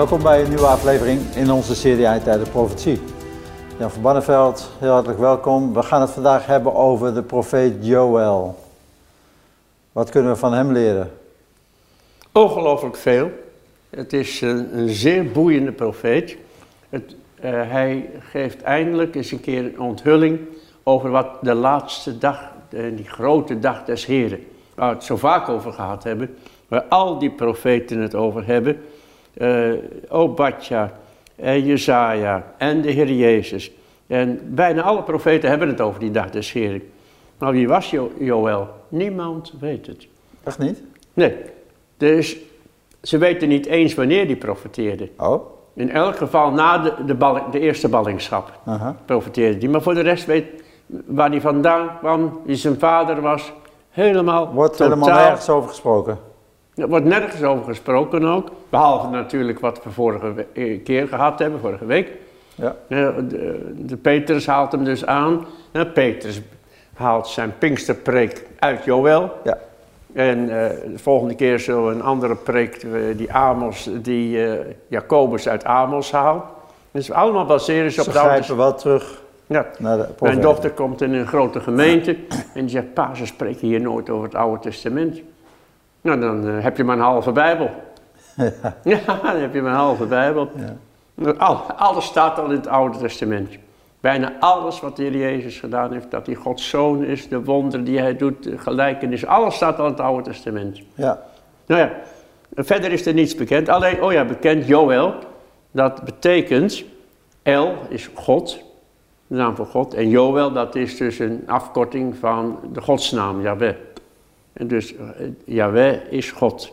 Welkom bij een nieuwe aflevering in onze serie Eindtijden Profetie. Jan van Banneveld, heel hartelijk welkom. We gaan het vandaag hebben over de profeet Joël. Wat kunnen we van hem leren? Ongelooflijk veel. Het is een, zeer boeiende profeet. Het, uh, hij geeft eindelijk eens een keer een onthulling over wat de laatste dag, die grote dag des Heren, waar we het zo vaak over gehad hebben, waar al die profeten het over hebben. Uh, Obadja en Jezaja en de Heer Jezus. En bijna alle profeten hebben het over die dag des Heren. Maar wie was jo Joël? Niemand weet het. Echt niet? Nee. Dus ze weten niet eens wanneer die profeteerde. Oh. In elk geval na de, de, balling, de eerste ballingschap Aha. profeteerde die. Maar voor de rest weet waar hij vandaan kwam, wie zijn vader was, helemaal Wordt totaal, helemaal nergens over gesproken. Er wordt nergens over gesproken ook. Behalve natuurlijk wat we vorige we- keer gehad hebben, vorige week. Ja. Eh, De, de Petrus haalt hem dus aan. Eh, Petrus haalt zijn Pinksterpreek uit Joël. Ja. En eh, de volgende keer zullen we een andere preek, eh, die Amos, die eh, Jacobus uit Amos haalt. Dus allemaal baseren ze op Ze grijpen wel terug Ja. naar de Mijn dochter komt in een grote gemeente en die zegt, pa, ze spreken hier nooit over het Oude Testament. Nou, dan eh, heb je maar een halve Bijbel. Ja, dan heb je maar een halve Bijbel. Al, alles staat al in het Oude Testament. Bijna alles wat de Heer Jezus gedaan heeft, dat hij Gods Zoon is, de wonderen die hij doet, de gelijkenis, alles staat al in het Oude Testament. Ja. Nou ja, verder is er niets bekend. Alleen, oh ja, bekend Joël. Dat betekent, El is God, de naam van God. En Joël, dat is dus een afkorting van de godsnaam, Yahweh. En dus eh, Yahweh is God.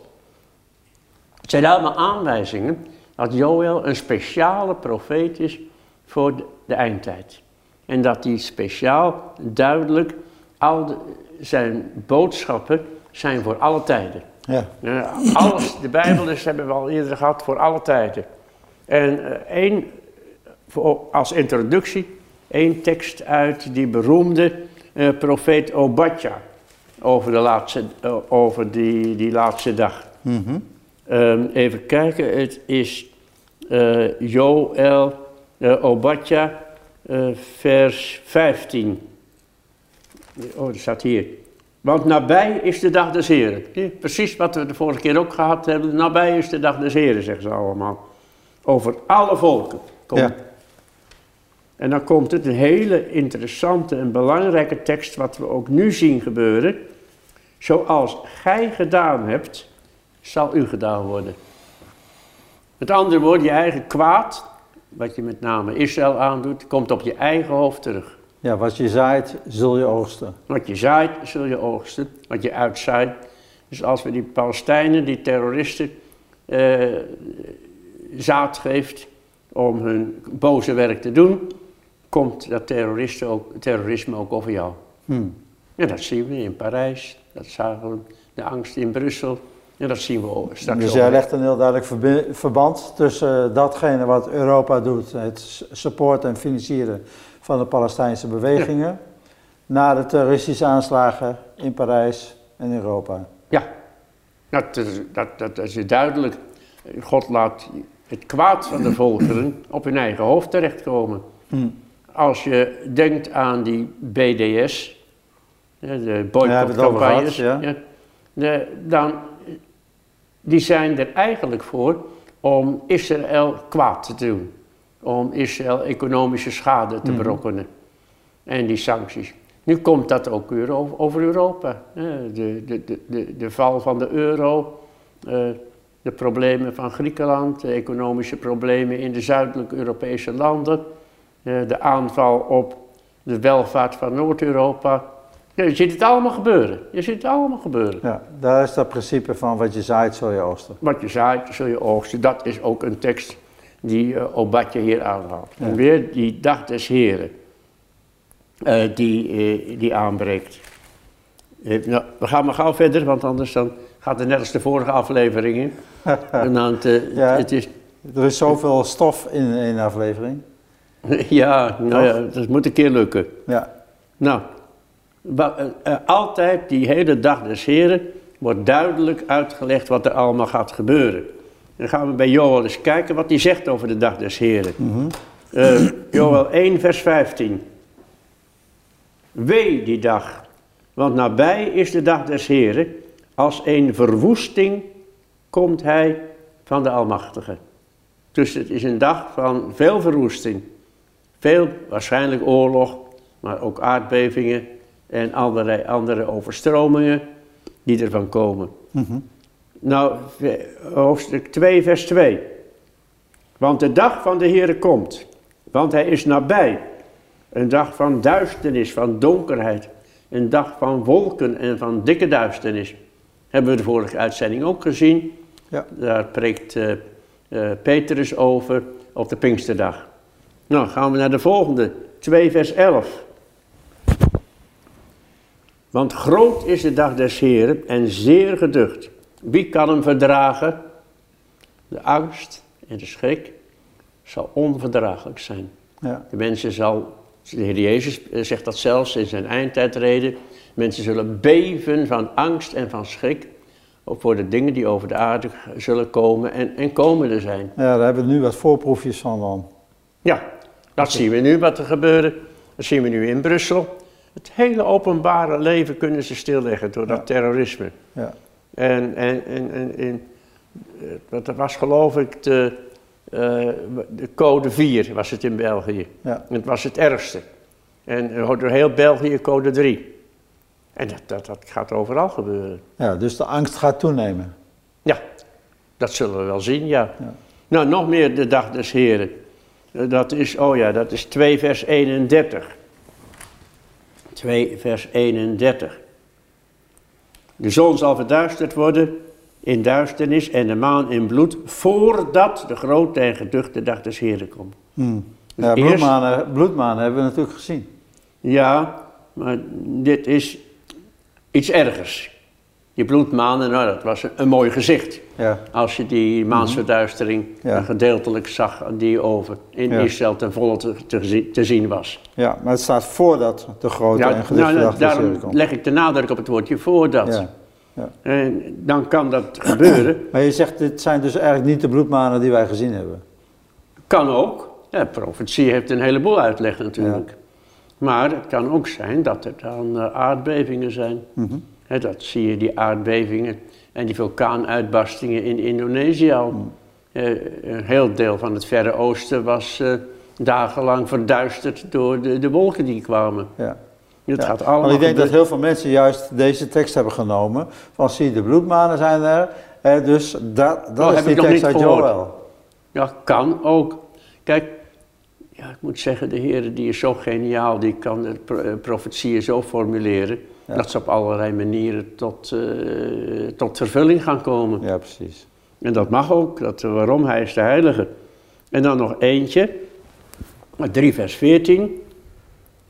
Het zijn allemaal aanwijzingen dat Joël een speciale profeet is voor de, eindtijd. En dat hij speciaal, duidelijk, al de- zijn boodschappen zijn voor alle tijden. Ja. Ja, alles, de Bijbel dus hebben we al eerder gehad voor alle tijden. En eh, één, voor, als introductie, één tekst uit die beroemde eh, profeet Obadja over, de laatste, eh, over die, die laatste dag. Mhm. Ehm, even kijken, het is eh Joël eh, Obadja, vers 15. Oh, dat staat hier. Want nabij is de dag des Heren. Zie, Precies wat we de vorige keer ook gehad hebben. Nabij is de dag des Heren, zeggen ze allemaal. Over alle volken. Komt. Ja. En dan komt het een hele interessante en belangrijke tekst, wat we ook nu zien gebeuren. Zoals gij gedaan hebt, zal u gedaan worden. Met andere woorden, je eigen kwaad, wat je met name Israël aandoet, komt op je eigen hoofd terug. ja, wat je zaait, zul je oogsten. Wat je zaait, zul je oogsten. Wat je uitzaait. Dus als we die Palestijnen, die terroristen, eh, zaad geeft om hun boze werk te doen, komt dat ook, terrorisme ook over jou. Hm. Ja, dat zien we in Parijs, dat zagen we, de angst in Brussel. En dat zien we ook straks Dus jij legt een heel duidelijk verband tussen datgene wat Europa doet, het s- support en financieren van de Palestijnse bewegingen, naar de terroristische aanslagen in Parijs en Europa. Ja, dat is, dat, dat, dat is duidelijk. God laat het kwaad van de volkeren op hun eigen hoofd terechtkomen. Hm. Als je denkt aan die BDS, de boycottcampagnes, ja. ja, dan, die zijn er eigenlijk voor om Israël kwaad te doen. Om Israël economische schade te Mhm. berokkenen. En die sancties. Nu komt dat ook weer over, Europa. De, de, de, de, val van de euro, eh, de problemen van Griekenland, de economische problemen in de zuidelijke Europese landen, de aanval op de welvaart van Noord-Europa. Je ziet het allemaal gebeuren. Je ziet het allemaal gebeuren. Ja, daar is dat principe van wat je zaait, zul je oogsten. Wat je zaait, zul je oogsten. Dat is ook een tekst die uh, Obadje hier aanhaalt. Ja. En weer die dag des Heren, eh, die, eh, die aanbreekt. Eh, nou, we gaan maar gauw verder, want anders dan gaat het net als de vorige afleveringen. en dan, eh, Ja. het is, Er is zoveel stof in één aflevering. ja, nou ja, dat moet een keer lukken. Ja, Nou, eh, eh, altijd die hele dag des Heren wordt duidelijk uitgelegd wat er allemaal gaat gebeuren. Dan gaan we bij Joel eens kijken wat hij zegt over de dag des Heren. Mhm. Eh, Joel 1, vers 15. Wee die dag, want nabij is de dag des Heren. Als een verwoesting komt hij van de Almachtige. Dus het is een dag van veel verwoesting. Veel, waarschijnlijk oorlog, maar ook aardbevingen en allerlei andere overstromingen die ervan komen. Mhm. Nou, hoofdstuk 2, vers 2. Want de dag van de Heere komt, want hij is nabij. Een dag van duisternis, van donkerheid. Een dag van wolken en van dikke duisternis. Hebben we de vorige uitzending ook gezien. Ja. Daar preekt uh, uh, Petrus over op de Pinksterdag. Nou, gaan we naar de volgende. 2 vers 11. Want groot is de dag des Heren en zeer geducht. Wie kan hem verdragen? De angst en de schrik zal onverdraaglijk zijn. Ja. De mensen zal, de Heer Jezus zegt dat zelfs in zijn eindtijdreden, mensen zullen beven van angst en van schrik voor de dingen die over de aarde zullen komen en, en komende zijn. ja, daar hebben we nu wat voorproefjes van dan. Ja, dat zien we nu wat er gebeurde. Dat zien we nu in Brussel. Het hele openbare leven kunnen ze stilleggen door dat terrorisme. Ja. En, en, en, en, en eh, was geloof ik de, eh, de code 4 was het in België. Ja. Het was het ergste. En door heel België code 3. En dat, dat, dat gaat overal gebeuren. ja, dus de angst gaat toenemen. Ja, dat zullen we wel zien, ja. Ja. Nou, nog meer de dag des Heren. Dat is, oh ja, dat is 2 vers 31. 2 vers 31. De zon zal verduisterd worden in duisternis en de maan in bloed, voordat de grote en geduchte dag des Heren komt. Hmm. Dus Ja, eerst- bloedmanen, bloedmanen hebben we natuurlijk gezien. Ja, maar dit is iets ergers. Die bloedmanen, nou, dat was een, een mooi gezicht. Ja, Als je die maansverduistering Ja. eh, gedeeltelijk zag die over in Ja. Israël ten volle te, te, te zien was. ja, maar het staat voordat de grote en geduchte nou, Heren daarom komt. leg ik de nadruk op het woordje voordat. Ja. Ja. En dan kan dat gebeuren. Maar je zegt, dit zijn dus eigenlijk niet de bloedmanen die wij gezien hebben. Kan ook. Ja, profetie heeft een heleboel uitleg natuurlijk. Maar het kan ook zijn dat er dan eh, aardbevingen zijn. Mhm. Dat zie je, die aardbevingen en die vulkaanuitbarstingen in Indonesië al. Eh, een heel deel van het Verre Oosten was eh, dagenlang verduisterd door de, de wolken die kwamen. Ja. Het Ja. gaat allemaal Want ik denk dat heel veel mensen juist deze tekst hebben genomen. Van zie, de bloedmanen zijn er. Hè, dus dat, dat Oh, is heb die tekst uit gehoord. Joel. Ja, kan ook. Kijk, ja, ik moet zeggen, de Heer die is zo geniaal, die kan de pro- eh, profetieën zo formuleren, Ja. dat ze op allerlei manieren tot, eh, tot vervulling gaan komen. Ja, precies. En dat mag ook, dat, waarom? Hij is de heilige. En dan nog eentje, 3 vers 14.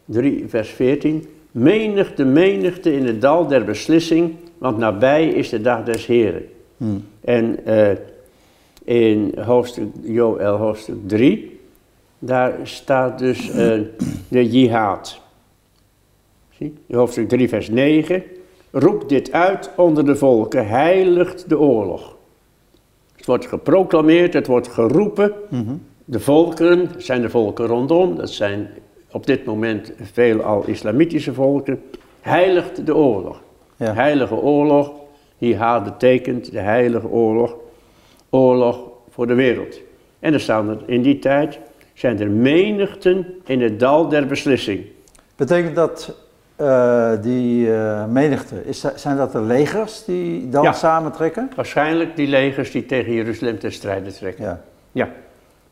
3 vers 14. Menigte, menigte in het dal der beslissing, want nabij is de dag des Heren. Hmm. En eh, in hoofdstuk, Joel hoofdstuk 3, daar staat dus eh, de jihad. Zie? Hoofdstuk 3 vers 9. Roep dit uit onder de volken, heiligt de oorlog. Het wordt geproclameerd, het wordt geroepen. Mhm. De volkeren, dat zijn de volken rondom, dat zijn op dit moment veelal islamitische volken. Heiligt de oorlog. Ja. Heilige oorlog, jihad betekent de heilige oorlog, oorlog voor de wereld. En er staan er in die tijd, zijn er menigten in het dal der beslissing. Betekent dat eh, die eh, menigte, is, zijn dat de legers die dan Ja. samentrekken? Waarschijnlijk die legers die tegen Jeruzalem ten strijde trekken. Ja. Ja,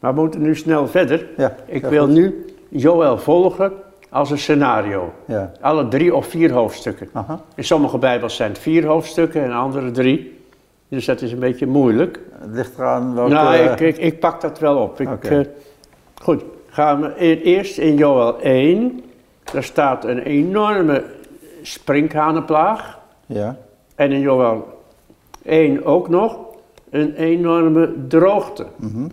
maar we moeten nu snel verder. Ja, Ik wil goed. nu Joël volgen als een scenario. Ja. Alle drie of vier hoofdstukken. Aha. In sommige bijbels zijn het vier hoofdstukken en andere drie. Dus dat is een beetje moeilijk. Het ligt eraan welke... nou, ik, ik, ik pak dat wel op. Ik, eh, goed, gaan we e- eerst in Joël 1. Daar staat een enorme sprinkhanenplaag. Ja. En in Joël 1 ook nog een enorme droogte. Mhm.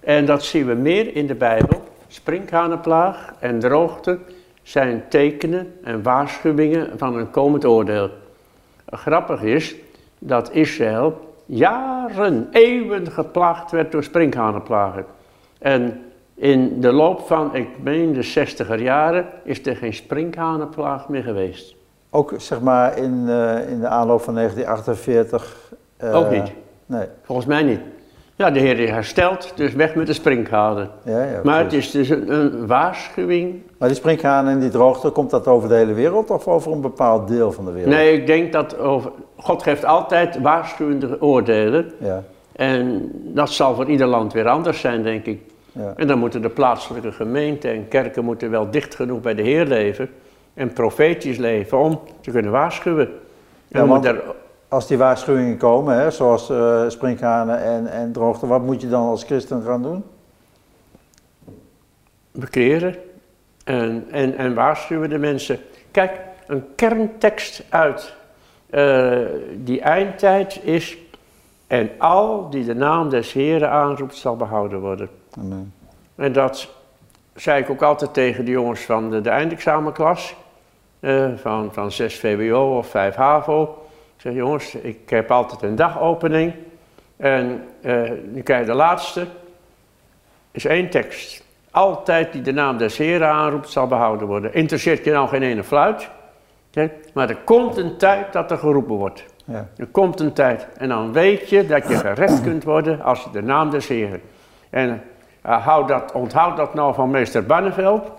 En dat zien we meer in de Bijbel. Sprinkhanenplaag en droogte zijn tekenen en waarschuwingen van een komend oordeel. Grappig is dat Israël jaren, eeuwen geplaagd werd door sprinkhanenplagen. En in de loop van, ik meen de 60er jaren, is er geen sprinkhanenplaag meer geweest. Ook zeg maar in, uh, in de aanloop van 1948? Uh, Ook niet. Nee. Volgens mij niet. Ja, de Heer is hersteld, dus weg met de sprinkhanen. Ja, ja, maar het is dus een, een, waarschuwing. Maar die sprinkhanen en die droogte, komt dat over de hele wereld of over een bepaald deel van de wereld? Nee, ik denk dat over, God geeft altijd waarschuwende oordelen. Ja. En dat zal voor ieder land weer anders zijn, denk ik. Ja. En dan moeten de plaatselijke gemeenten en kerken moeten wel dicht genoeg bij de Heer leven en profetisch leven om te kunnen waarschuwen. Ja, want er... als die waarschuwingen komen, hè, zoals uh, en, en droogte, wat moet je dan als christen gaan doen? Bekeren en, en, en waarschuwen de mensen. Kijk, een kerntekst uit uh, die eindtijd is... En al die de naam des Heren aanroept, zal behouden worden. Amen. En dat zei ik ook altijd tegen de jongens van de, de eindexamenklas. Uh, van, van 6 VWO of 5 HAVO. Ik zeg, jongens, ik heb altijd een dagopening. En uh, nu krijg je de laatste. is één tekst. Altijd die de naam des Heren aanroept, zal behouden worden. Interesseert je nou geen ene fluit. Okay? Maar er komt een tijd dat er geroepen wordt. Ja. Er komt een tijd. En dan weet je dat je gered kunt worden als je de naam des Heren. En uh, dat, onthoud dat nou van meester Banneveld.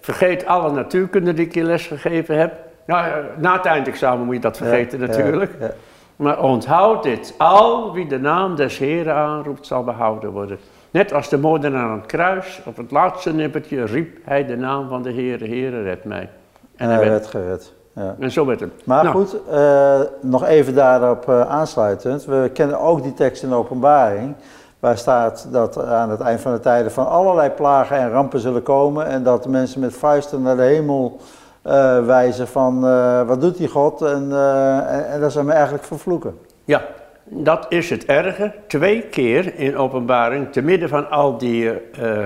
vergeet alle natuurkunde die ik je les gegeven heb. Nou, na het eindexamen moet je dat vergeten Ja, natuurlijk. ja, ja. Maar onthoud dit. Al wie de naam des Heren aanroept, zal behouden worden. Net als de moordenaar aan het kruis, op het laatste nippertje, riep hij de naam van de Heere, Heere, red mij. En hij werd gered. Ja. En zo werd het. Maar Nou, goed, eh, nog even daarop eh, aansluitend. We kennen ook die tekst in de openbaring. Waar staat dat aan het eind van de tijden van allerlei plagen en rampen zullen komen. En dat mensen met vuisten naar de hemel eh, wijzen van eh, wat doet die God? En, eh, en, en dat ze hem eigenlijk vervloeken. Ja, dat is het erge. Twee keer in openbaring, te midden van al die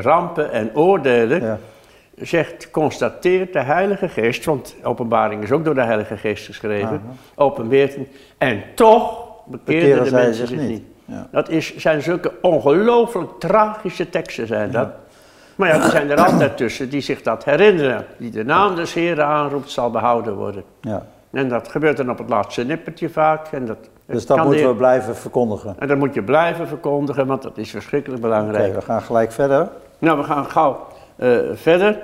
rampen en oordelen, Ja. zegt, constateert de Heilige Geest, want openbaring is ook door de Heilige Geest geschreven, openbeert, en toch Bekeren de mensen zich zich niet. niet. Ja. Dat is, zijn zulke ongelooflijk tragische teksten zijn dat. Maar ja, er zijn er altijd tussen die zich dat herinneren. Die de naam des Heren aanroept, zal behouden worden. Ja. En dat gebeurt dan op het laatste nippertje vaak. En dat, Dus dat de moeten we blijven verkondigen. en dat moet je blijven verkondigen, want dat is verschrikkelijk Oké, belangrijk. we gaan gelijk verder. Nou, we gaan gauw eh, verder.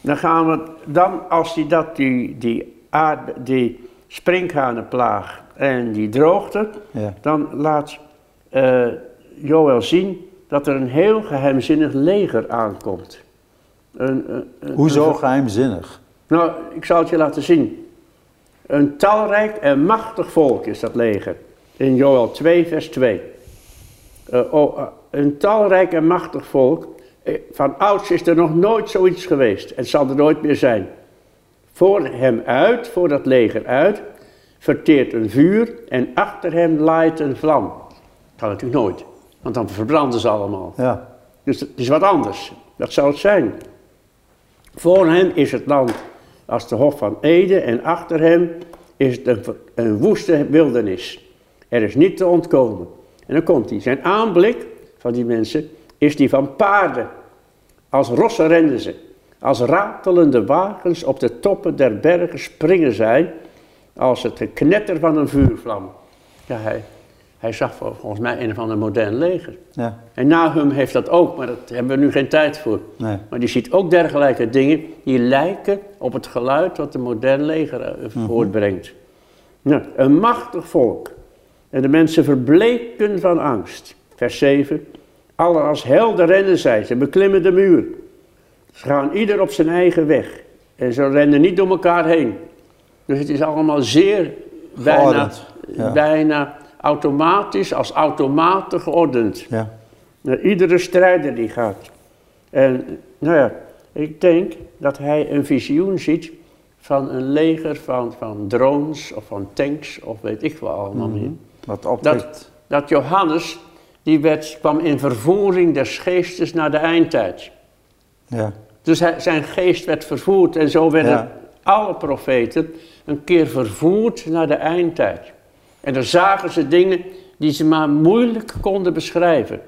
Dan gaan we dan, als die, dat, die, die, aard, die sprinkhanenplaag en die droogte, Ja. dan laat eh Joël zien dat er een heel geheimzinnig leger aankomt. Een, een- Hoezo een- geheimzinnig? nou, ik zal het je laten zien. Een talrijk en machtig volk is dat leger. In Joel 2, vers 2. Eh, oh, eh, een talrijk en machtig volk. Van ouds is er nog nooit zoiets geweest. En zal er nooit meer zijn. Voor hem uit, voor dat leger uit, verteert een vuur en achter hem laait een vlam. Kan natuurlijk nooit, want dan verbranden ze allemaal. Ja. Dus het is wat anders. Dat zou het zijn. Voor hem is het land als de Hof van Ede en achter hem is het een, een woeste wildernis. Er is niet te ontkomen. En dan komt hij. Zijn aanblik van die mensen is die van paarden. Als rossen renden ze. Als ratelende wagens op de toppen der bergen springen zij. Als het geknetter van een vuurvlam. Ja, hij, hij zag vol- volgens mij een van een modern leger. Ja. En Nahum heeft dat ook, maar daar hebben we nu geen tijd voor. Nee. Maar die ziet ook dergelijke dingen die lijken op het geluid wat een modern leger eh, voortbrengt. Nou, een machtig volk. En de mensen verbleken van angst. Vers 7. Alle als helden rennen zij, ze beklimmen de muur. Ze gaan ieder op zijn eigen weg. En ze rennen niet door elkaar heen. Dus het is allemaal zeer bijna, ja. bijna automatisch, als automaten geordend. Ja. Naar iedere strijder die gaat. En nou ja, ik denk dat hij een visioen ziet van een leger van, van drones of van tanks of weet ik wat allemaal meer. Wat optrekt. Dat Johannes, die werd, kwam in vervoering des geestes naar de eindtijd. Ja. Dus hij, zijn geest werd vervoerd en zo werden Ja. alle profeten een keer vervoerd naar de eindtijd. En dan zagen ze dingen die ze maar moeilijk konden beschrijven.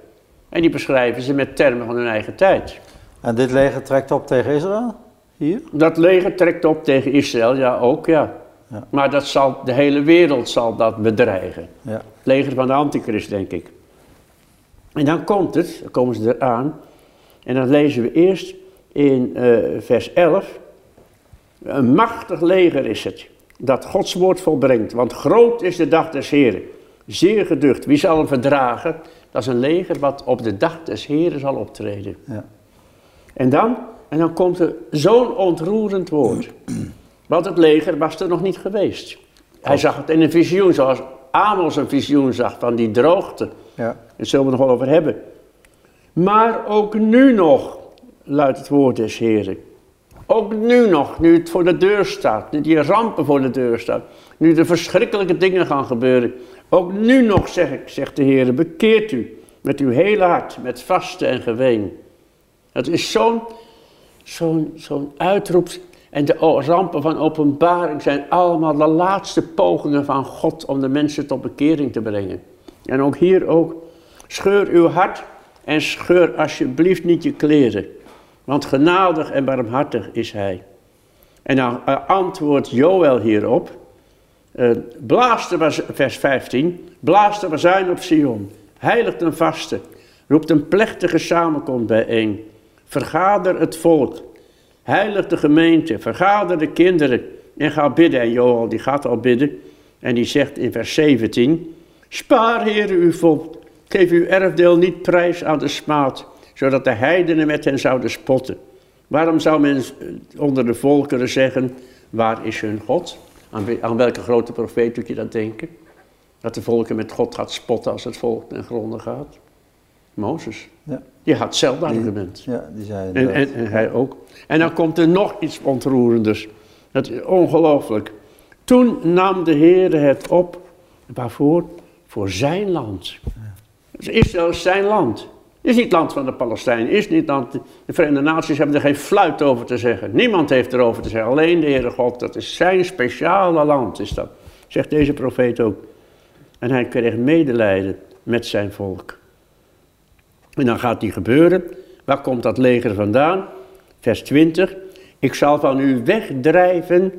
En die beschrijven ze met termen van hun eigen tijd. En dit leger trekt op tegen Israël? Hier? Dat leger trekt op tegen Israël, ja ook, ja. Ja. Maar dat zal, de hele wereld zal dat bedreigen. Ja. Het leger van de antichrist, denk ik. En dan komt het, dan komen ze eraan. En dan lezen we eerst in eh, vers 11. Een machtig leger is het, dat Gods woord volbrengt. Want groot is de dag des Heren, zeer geducht. Wie zal hem verdragen? Dat is een leger wat op de dag des Heren zal optreden. Ja. En dan, en dan komt er zo'n ontroerend woord. Want het leger was er nog niet geweest. Hij zag het in een visioen, zoals Amos een visioen zag van die droogte. Ja. Daar zullen we nog wel over hebben. Maar ook nu nog, luidt het woord des Heren. Ook nu nog, nu het voor de deur staat, nu die rampen voor de deur staan, nu de verschrikkelijke dingen gaan gebeuren. Ook nu nog, zeg ik, zegt de Heer, bekeert u met uw hele hart, met vasten en geween. Het is zo'n zo'n zo'n uitroep. En de rampen van openbaring zijn allemaal de laatste pogingen van God om de mensen tot bekering te brengen. En ook hier ook, scheur uw hart en scheur alsjeblieft niet je kleren. Want genadig en barmhartig is hij. En dan eh, antwoordt Joël hierop. eh blaas de vers 15. Blaas de bazuin op Sion. Heiligt een vaste. Roept een plechtige samenkomst bijeen. Vergader het volk. Heilig de gemeente. Vergader de kinderen. En ga bidden. En Joël die gaat al bidden. En die zegt in vers 17. Spaar, heren, uw volk. Geef uw erfdeel niet prijs aan de smaad, zodat de heidenen met hen zouden spotten. Waarom zou men eh, onder de volkeren zeggen, waar is hun God? Aan, welke grote profeet doet je dat denken? Dat de volken met God gaat spotten als het volk ten gronde gaat? Mozes. Ja. Die had hetzelfde argument. Ja, die zei En, en, en hij ook. En dan komt er nog iets ontroerenders. Dat is ongelooflijk. Toen nam de Heer het op. Waarvoor? Voor zijn land. Dus Israël is zijn land. Is niet land van de Palestijnen. Is niet land. De Verenigde Naties hebben er geen fluit over te zeggen. Niemand heeft erover te zeggen. Alleen de Heere God. Dat is zijn speciale land. Is dat. Zegt deze profeet ook. En hij kreeg medelijden met zijn volk. En dan gaat die gebeuren. Waar komt dat leger vandaan? Vers 20. Ik zal van u wegdrijven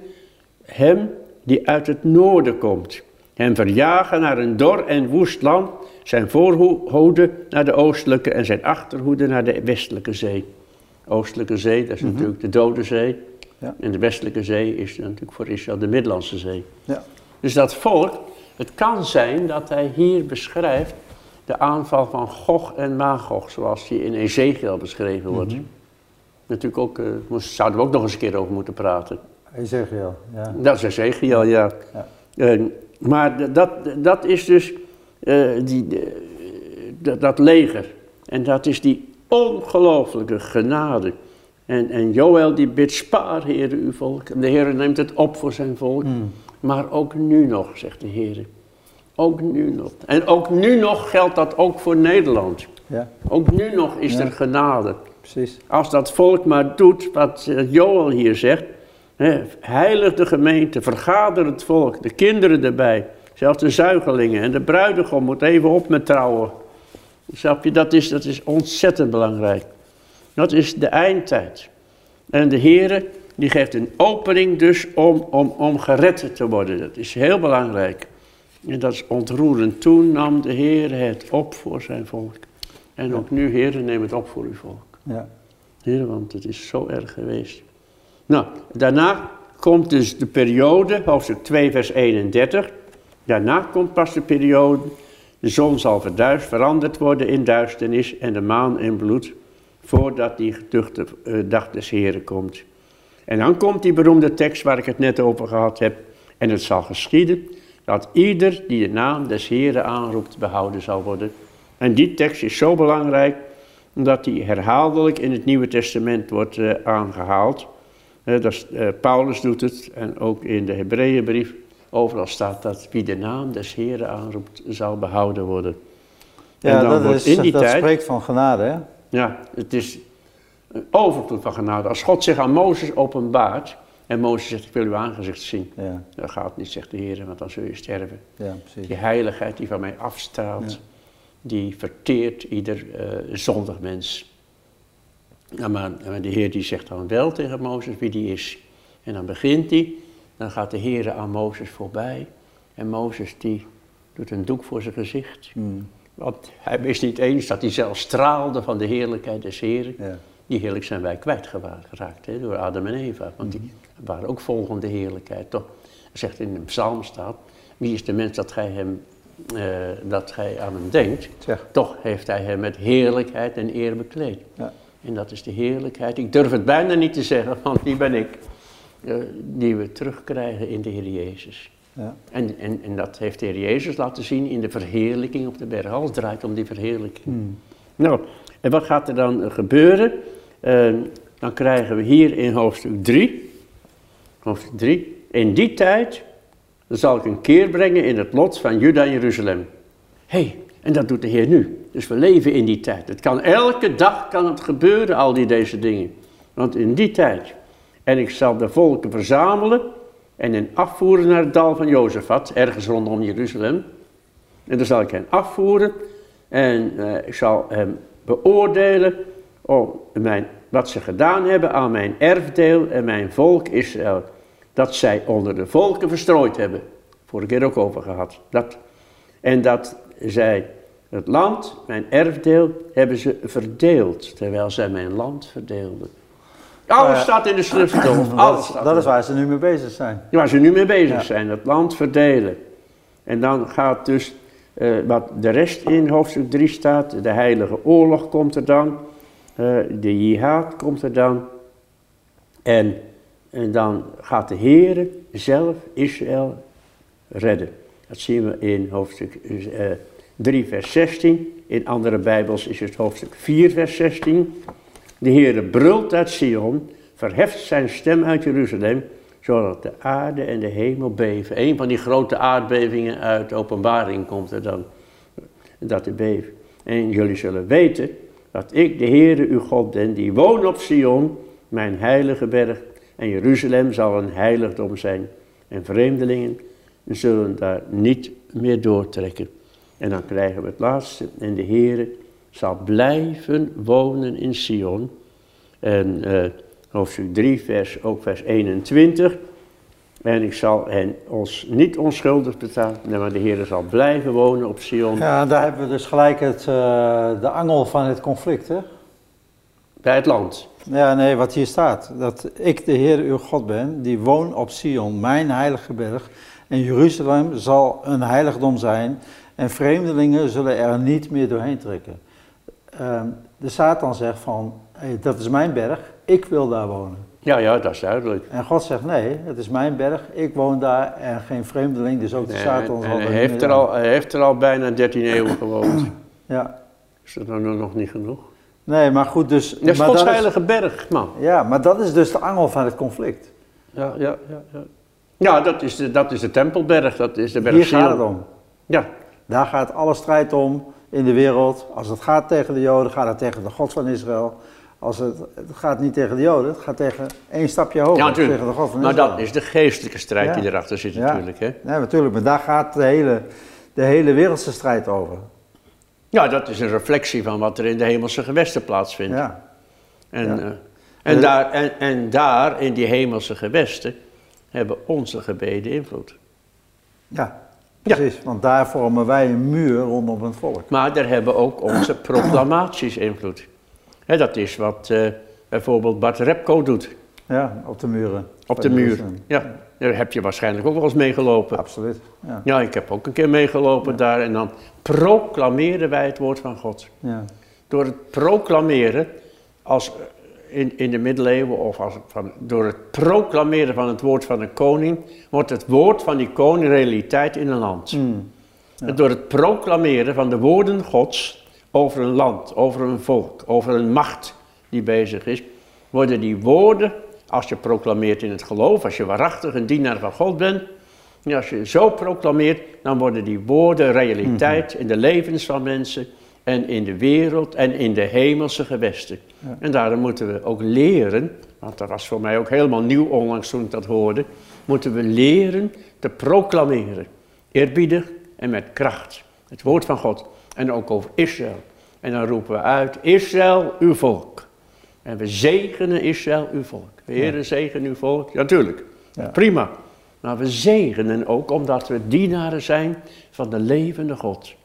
hem die uit het noorden komt. Hem verjagen naar een dor en woest land. Zijn voorhoede naar de oostelijke en zijn achterhoede naar de westelijke zee. Oostelijke zee, dat is natuurlijk de Dode Zee. Ja. En de westelijke zee is natuurlijk voor Israël de Middellandse Zee. Ja. Dus dat volk, het kan zijn dat hij hier beschrijft de aanval van Gog en Magog, zoals die in Ezekiel beschreven wordt. Natuurlijk ook, moest- zouden we ook nog eens een keer over moeten praten. Ezekiel, ja. Dat is Ezekiel, ja. Ja. Maar dat, dat is dus eh, die, dat- leger. En dat is die ongelooflijke genade. En, en Joël die bidt, spaar Heer uw volk. En de Heer neemt het op voor zijn volk. Mm. Maar ook nu nog, zegt de Heer. Ook nu nog. En ook nu nog geldt dat ook voor Nederland. Ja, Ook nu nog is Ja. er genade. precies. Als dat volk maar doet wat eh, Joel hier zegt. Heilig de gemeente, vergader het volk, de kinderen erbij. Zelfs de zuigelingen en de bruidegom moet even op met trouwen. Snap je, dat is, dat is ontzettend belangrijk. Dat is de eindtijd. En de Heere, die geeft een opening dus om, om, om gered te worden. Dat is heel belangrijk. En dat is ontroerend. Toen nam de Heer het op voor zijn volk. En ook nu, Heere, neem het op voor uw volk. Ja. Heer, want het is zo erg geweest. Nou, daarna komt dus de periode, hoofdstuk 2, vers 31. Daarna komt pas de periode, de zon zal verduist, veranderd worden in duisternis en de maan in bloed, voordat die geduchte eh, dag des Heren komt. En dan komt die beroemde tekst waar ik het net over gehad heb. En het zal geschieden dat ieder die de naam des Heren aanroept behouden zal worden. En die tekst is zo belangrijk omdat die herhaaldelijk in het Nieuwe Testament wordt eh, aangehaald. Dat eh, Paulus doet het en ook in de Hebreeënbrief. Overal staat dat wie de naam des Heren aanroept zal behouden worden. En Ja, dan dat, wordt is, in die dat tijd- spreekt van genade, hè? Ja, het is een overvloed van genade. Als God zich aan Mozes openbaart En Mozes zegt, ik wil uw aangezicht zien. Ja, Dat gaat niet, zegt de Heer, want dan zul je sterven. ja, precies. Die heiligheid die van mij afstraalt, Ja. die verteert ieder eh zondig mens. Maar, de Heer die zegt dan wel tegen Mozes wie die is. En dan begint hij, dan gaat de Heer aan Mozes voorbij. En Mozes die doet een doek voor zijn gezicht. Hmm, Want hij wist niet eens dat hij zelf straalde van de heerlijkheid des Heren. ja. Die heerlijk zijn wij kwijtgeraakt hè, door Adam en Eva. Want die waren ook vol van de heerlijkheid, toch? Zegt in een psalm staat, wie is de mens dat gij, hem, eh, dat gij aan hem denkt? Toch heeft hij hem met heerlijkheid en eer bekleed. Ja. En dat is de heerlijkheid. Ik durf het bijna niet te zeggen, want die ben ik. eh, die we terugkrijgen in de Heer Jezus. ja. En, en, en dat heeft de Heer Jezus laten zien in de verheerlijking op de berg. Alles draait om die verheerlijking. Hmm. Nou, en wat gaat er dan gebeuren? Eh, dan krijgen we hier in hoofdstuk 3, hoofdstuk 3, in die tijd zal ik een keer brengen in het lot van Juda en Jeruzalem. Hé, hey, en dat doet de Heer nu. Dus we leven in die tijd. Het kan elke dag kan het gebeuren, al die deze dingen. Want in die tijd. En ik zal de volken verzamelen en hen afvoeren naar het dal van Jozefat, ergens rondom Jeruzalem. En dan zal ik hen afvoeren en eh, ik zal hem beoordelen om mijn, wat ze gedaan hebben aan mijn erfdeel en mijn volk Israël. Dat zij onder de volken verstrooid hebben. Vorige keer ook over gehad. Dat. En dat zij het land, mijn erfdeel, hebben ze verdeeld. Terwijl zij mijn land verdeelden. Alles staat in de schriften. Dat, Alles staat dat is waar ze nu mee bezig zijn. Waar ze nu mee bezig Ja. zijn, het land verdelen. En dan gaat dus, eh, wat de rest in hoofdstuk 3 staat, de heilige oorlog komt er dan, eh, de jihad komt er dan. En, en dan gaat de Heere zelf Israël redden. Dat zien we in hoofdstuk eh, 3 vers 16. In andere bijbels is het hoofdstuk 4 vers 16. De Heere brult uit Sion, verheft zijn stem uit Jeruzalem, zodat de aarde en de hemel beven. Een van die grote aardbevingen uit openbaring komt er dan, dat te beven. En jullie zullen weten dat ik de Heere uw God ben, die woon op Sion, mijn heilige berg. En Jeruzalem zal een heiligdom zijn. En vreemdelingen zullen daar niet meer doortrekken. En dan krijgen we het laatste. En de Heere zal blijven wonen in Sion. En eh, hoofdstuk 3, vers, ook vers 21. En ik zal hen ons niet onschuldig betalen, nee, maar de Heer zal blijven wonen op Sion. Ja, daar hebben we dus gelijk het, eh, de angel van het conflict, hè? Bij het land. Ja, nee, wat hier staat. Dat ik de Heer uw God ben, die woon op Sion, mijn heilige berg. En Jeruzalem zal een heiligdom zijn. En vreemdelingen zullen er niet meer doorheen trekken. Ehm, de Satan zegt van, hey, dat is mijn berg, ik wil daar wonen. Ja, ja, dat is duidelijk. En God zegt, nee, het is mijn berg, ik woon daar en geen vreemdeling, dus ook de Satan zal hij, heeft er al, hij heeft er al bijna 13 eeuwen gewoond. Ja, Is dat dan nog niet genoeg? nee, maar goed, dus... Dat is maar Gods dat is- heilige berg, man. ja, maar dat is dus de angel van het conflict. Ja, ja, ja. Ja, ja dat, is de, dat is de Tempelberg, dat is de berg Hier gaat het om. Ja, Daar gaat alle strijd om in de wereld. Als het gaat tegen de Joden, gaat het tegen de God van Israël. Als het, het gaat niet tegen de Joden, het gaat tegen één stapje hoger, ja natuurlijk. tegen de God van Maar Israël. dat is de geestelijke strijd Ja. die erachter zit Ja. natuurlijk. Hè? Nee, natuurlijk, maar daar gaat de hele, de hele wereldse strijd over. Ja, dat is een reflectie van wat er in de hemelse gewesten plaatsvindt. Ja, En, Ja. eh, en, daar, en, en daar, in die hemelse gewesten, hebben onze gebeden invloed. ja, Ja. precies. Want daar vormen wij een muur rondom het volk. Maar daar hebben ook onze proclamaties invloed. Dat is wat eh, bijvoorbeeld Bart Repko doet Ja, op de muren. op de muur. Ja, daar heb je waarschijnlijk ook wel eens meegelopen. Absoluut. Ja. Ja, ik heb ook een keer meegelopen daar en dan proclameren wij het woord van God. Ja. Door het proclameren, als in, in de middeleeuwen of als, van, door het proclameren van het woord van een koning, wordt het woord van die koning realiteit in een land. Hmm. En Door het proclameren van de woorden Gods over een land, over een volk, over een macht die bezig is, worden die woorden, als je proclameert in het geloof, als je waarachtig een dienaar van God bent, ja, als je zo proclameert, dan worden die woorden realiteit in de levens van mensen en in de wereld en in de hemelse gewesten. En daarom moeten we ook leren, want dat was voor mij ook helemaal nieuw onlangs toen ik dat hoorde, moeten we leren te proclameren. Eerbiedig en met kracht. Het woord van God. En ook over Israël. En dan roepen we uit, Israël, uw volk. En we zegenen Israël, uw volk. De Heer zegen uw volk. Ja, natuurlijk. Ja. Prima. Maar we zegenen ook omdat we dienaren zijn van de levende God.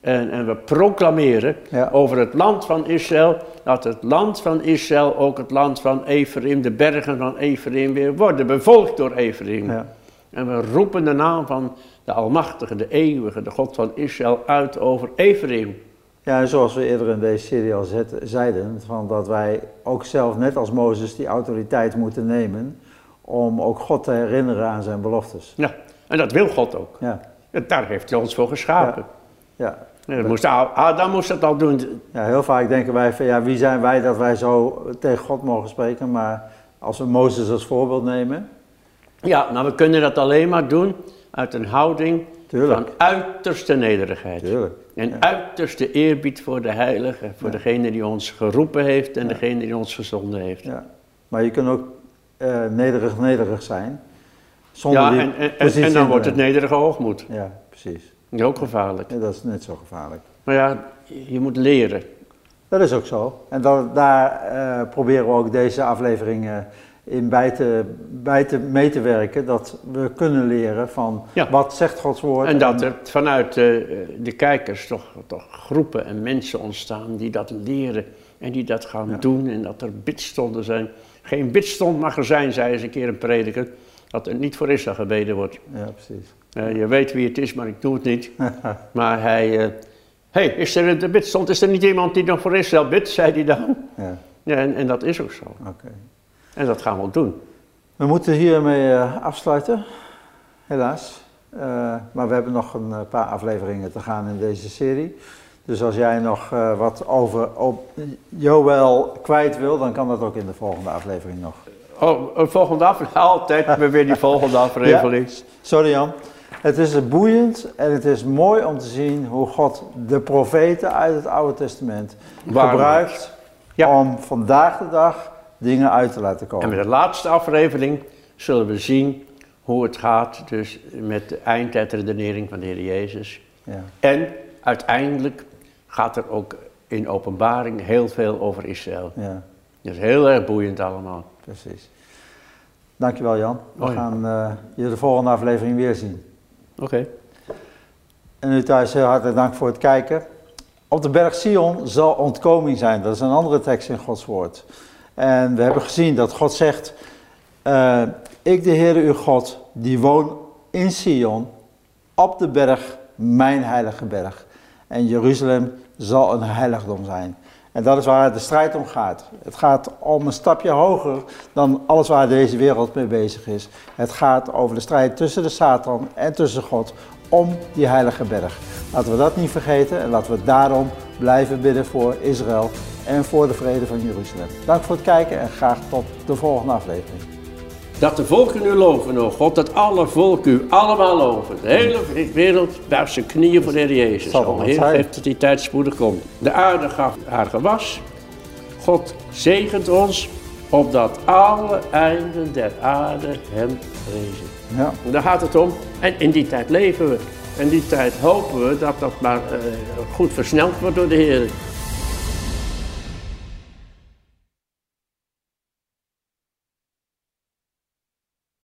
En, en we proclameren Ja. over het land van Israël, dat het land van Israël ook het land van Ephraim, de bergen van Ephraim weer worden, bevolkt door Ephraim. Ja. En we roepen de naam van de Almachtige, de Eeuwige, de God van Israël uit over Ephraim. Ja, en zoals we eerder in deze serie al zeiden, van dat wij ook zelf, net als Mozes, die autoriteit moeten nemen om ook God te herinneren aan zijn beloftes. Ja, en dat wil God ook. Ja, En Daar heeft hij ons voor geschapen. ja. Dat moest, Ad- Adam moest dat al doen. ja heel vaak denken wij van, ja, wie zijn wij dat wij zo tegen God mogen spreken, maar als we Mozes als voorbeeld nemen, Ja, maar we kunnen dat alleen maar doen uit een houding Tuurlijk. van uiterste nederigheid. tuurlijk. En uiterste eerbied voor de Heilige, voor Ja. degene die ons geroepen heeft en Ja. degene die ons gezonden heeft. Ja. Maar je kunt ook eh, nederig, nederig zijn, zonder Ja, en, en, en, positie en dan wordt het nederige hoogmoed. Ja, precies. Is ook gevaarlijk. Ja, dat is net zo gevaarlijk. Maar ja, je moet leren. Dat is ook zo. En dat, daar eh, proberen we ook deze aflevering eh, in bij te, bij te mee te werken. Dat we kunnen leren van Ja. wat zegt Gods woord. En dat er vanuit de, de kijkers toch, toch groepen en mensen ontstaan die dat leren en die dat gaan Ja. doen. En dat er bidstonden zijn. Geen bidstond mag er zijn, zei eens een keer een prediker, dat er niet voor Israël gebeden wordt. Ja, precies. Eh, je weet wie het is, maar ik doe het niet. maar hij, hé, hey, is er de bidstond, is er niet iemand die nog voor Israël bidt, zei hij dan. Ja, Ja, en, en dat is ook zo. oké. En dat gaan we ook doen. We moeten hiermee eh, afsluiten, helaas. Maar we hebben nog een paar afleveringen te gaan in deze serie. Dus als jij nog wat over op Joël kwijt wil, dan kan dat ook in de volgende aflevering nog. Oh, een volgende aflevering, altijd weer die volgende aflevering. Sorry Jan. Het is boeiend en het is mooi om te zien hoe God de profeten uit het Oude Testament gebruikt Ja. om vandaag de dag dingen uit te laten En komen. met de laatste aflevering zullen we zien hoe het gaat dus met de eindtijdredenering van de Heer Jezus. Ja. En uiteindelijk gaat er ook in openbaring heel veel over Israël. ja, Dat is heel erg boeiend allemaal. precies. Dankjewel Jan. We gaan eh, je de volgende aflevering weer zien. Oké. En u thuis heel hartelijk dank voor het kijken. Op de berg Sion zal ontkoming zijn. Dat is een andere tekst in Gods woord. En we hebben gezien dat God zegt: eh, Ik, de Heere uw God, die woon in Sion, op de berg, mijn heilige berg. En Jeruzalem zal een heiligdom zijn. En dat is waar de strijd om gaat. Het gaat om een stapje hoger dan alles waar deze wereld mee bezig is. Het gaat over de strijd tussen de Satan en tussen God om die heilige berg. Laten we dat niet vergeten en laten we daarom blijven bidden voor Israël en voor de vrede van Jeruzalem. Dank voor het kijken en graag tot de volgende aflevering. Dat de volken u loven, o God, dat alle volken u allemaal loven. De hele wereld buigt zijn knieën voor de Heer Jezus. Wat Heer heeft dat die tijd spoedig komt. De aarde gaf haar gewas. God zegent ons, opdat alle einden der aarde hem vrezen. Ja, Daar gaat het om. En in die tijd leven we. En die tijd hopen we dat dat maar eh, goed versneld wordt door de Heer.